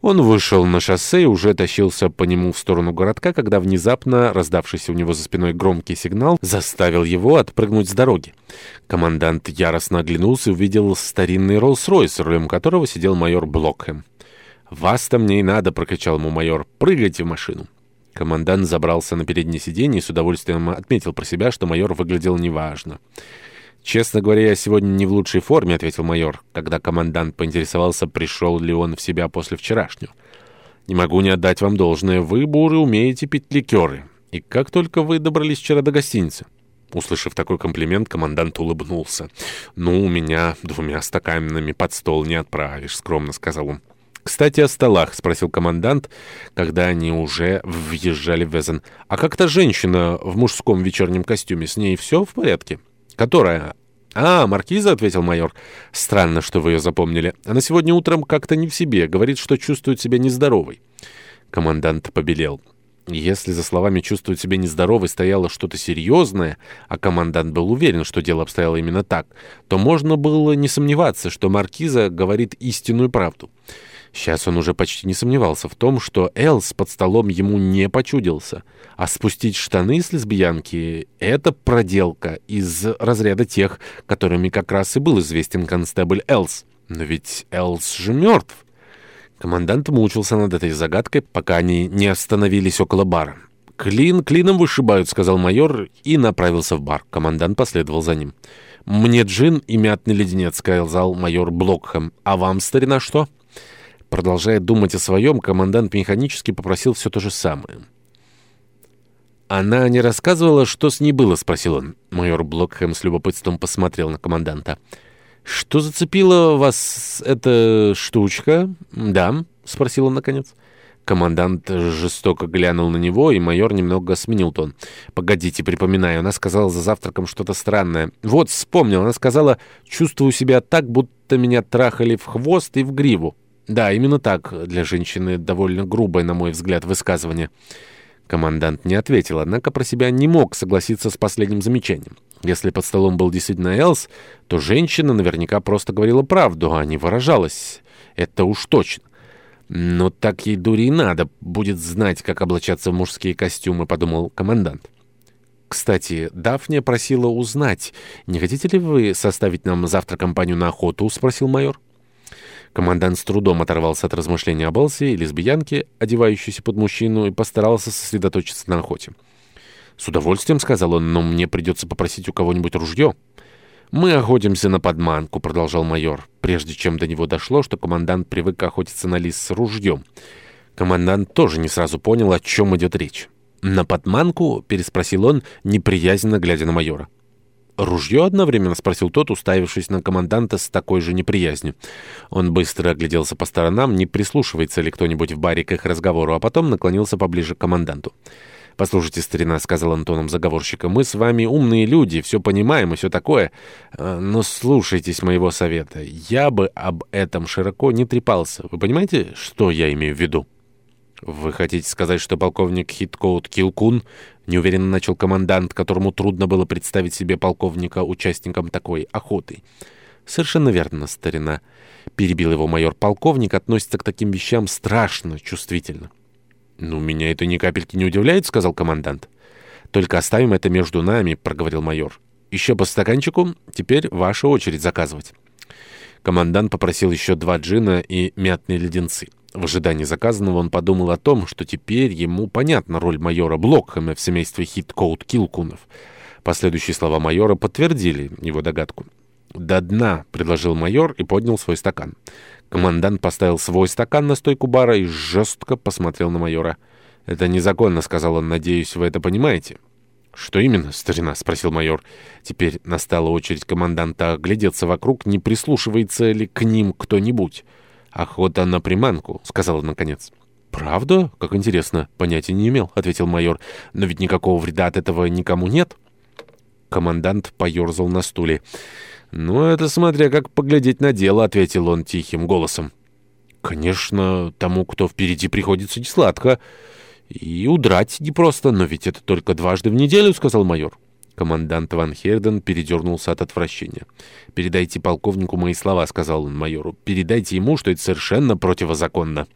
Он вышел на шоссе и уже тащился по нему в сторону городка, когда внезапно раздавшийся у него за спиной громкий сигнал заставил его отпрыгнуть с дороги. Командант яростно оглянулся и увидел старинный Роллс-Ройс, рулем которого сидел майор Блокхэм. «Вас-то мне и надо!» — прокричал ему майор. «Прыгайте в машину!» Командант забрался на переднее сиденье и с удовольствием отметил про себя, что майор выглядел неважно. «Честно говоря, я сегодня не в лучшей форме», — ответил майор, когда командант поинтересовался, пришел ли он в себя после вчерашнего. «Не могу не отдать вам должное. Вы, буры, умеете пить ликеры. И как только вы добрались вчера до гостиницы?» Услышав такой комплимент, командант улыбнулся. «Ну, у меня двумя стаканами под стол не отправишь», — скромно сказал он. «Кстати, о столах», — спросил командант, когда они уже въезжали в Везен. «А как-то женщина в мужском вечернем костюме, с ней все в порядке?» «Которая?» «А, маркиза», — ответил майор. «Странно, что вы ее запомнили. Она сегодня утром как-то не в себе. Говорит, что чувствует себя нездоровой». Командант побелел. Если за словами «чувствует себя нездоровой» стояло что-то серьезное, а командант был уверен, что дело обстояло именно так, то можно было не сомневаться, что маркиза говорит истинную правду. Сейчас он уже почти не сомневался в том, что Элс под столом ему не почудился. А спустить штаны с лесбиянки — это проделка из разряда тех, которыми как раз и был известен констебль Элс. Но ведь Элс же мертв. Командант мучился над этой загадкой, пока они не остановились около бара. «Клин клином вышибают», — сказал майор и направился в бар. Командант последовал за ним. «Мне джин и мятный леденец», — сказал майор Блокхэм. «А вам, старина, что?» Продолжая думать о своем, командант механически попросил все то же самое. «Она не рассказывала, что с ней было?» — спросил он. Майор Блокхэм с любопытством посмотрел на команданта. «Что зацепила вас эта штучка?» «Да», — спросил он наконец. Командант жестоко глянул на него, и майор немного сменил тон. «Погодите, припоминаю, она сказала за завтраком что-то странное. Вот, вспомнил, она сказала, чувствую себя так, будто меня трахали в хвост и в гриву». Да, именно так для женщины довольно грубое, на мой взгляд, высказывание. Командант не ответил, однако про себя не мог согласиться с последним замечанием. Если под столом был действительно Элс, то женщина наверняка просто говорила правду, а не выражалась. Это уж точно. «Но так ей дури и надо. Будет знать, как облачаться в мужские костюмы», — подумал командант. «Кстати, Дафния просила узнать, не хотите ли вы составить нам завтра компанию на охоту?» — спросил майор. Командант с трудом оторвался от размышлений о Белси и лесбиянке, одевающейся под мужчину, и постарался сосредоточиться на охоте. «С удовольствием», — сказал он, — «но мне придется попросить у кого-нибудь ружье». «Мы охотимся на подманку», — продолжал майор, прежде чем до него дошло, что командант привык охотиться на лис с ружьем. Командант тоже не сразу понял, о чем идет речь. «На подманку?» — переспросил он, неприязненно глядя на майора ружье одновременно?» — спросил тот, уставившись на команданта с такой же неприязнью. Он быстро огляделся по сторонам, не прислушивается ли кто-нибудь в баре к их разговору, а потом наклонился поближе к команданту. «Послушайте, старина», — сказал Антоном заговорщика, — «мы с вами умные люди, все понимаем и все такое, э, но слушайтесь моего совета. Я бы об этом широко не трепался. Вы понимаете, что я имею в виду?» «Вы хотите сказать, что полковник Хиткоут Килкун неуверенно начал командант, которому трудно было представить себе полковника участником такой охоты. «Совершенно верно, старина», — перебил его майор. «Полковник относится к таким вещам страшно чувствительно». «Ну, меня это ни капельки не удивляет», — сказал командант. «Только оставим это между нами», — проговорил майор. «Еще по стаканчику. Теперь ваша очередь заказывать». Командант попросил еще два джина и мятные леденцы. В ожидании заказанного он подумал о том, что теперь ему понятна роль майора Блокхэма в семействе Хиткоут-Килкунов. Последующие слова майора подтвердили его догадку. «До дна», — предложил майор и поднял свой стакан. Командант поставил свой стакан на стойку бара и жестко посмотрел на майора. «Это незаконно», — сказал он. «Надеюсь, вы это понимаете». «Что именно, старина?» — спросил майор. Теперь настала очередь команданта оглядеться вокруг, не прислушивается ли к ним кто-нибудь. «Охота на приманку», — сказала наконец. «Правда? Как интересно. Понятия не имел», — ответил майор. «Но ведь никакого вреда от этого никому нет». Командант поерзал на стуле. «Ну, это смотря как поглядеть на дело», — ответил он тихим голосом. «Конечно, тому, кто впереди приходится не сладко И удрать непросто, но ведь это только дважды в неделю», — сказал майор. Командант Ван Херден передернулся от отвращения. «Передайте полковнику мои слова», — сказал он майору. «Передайте ему, что это совершенно противозаконно».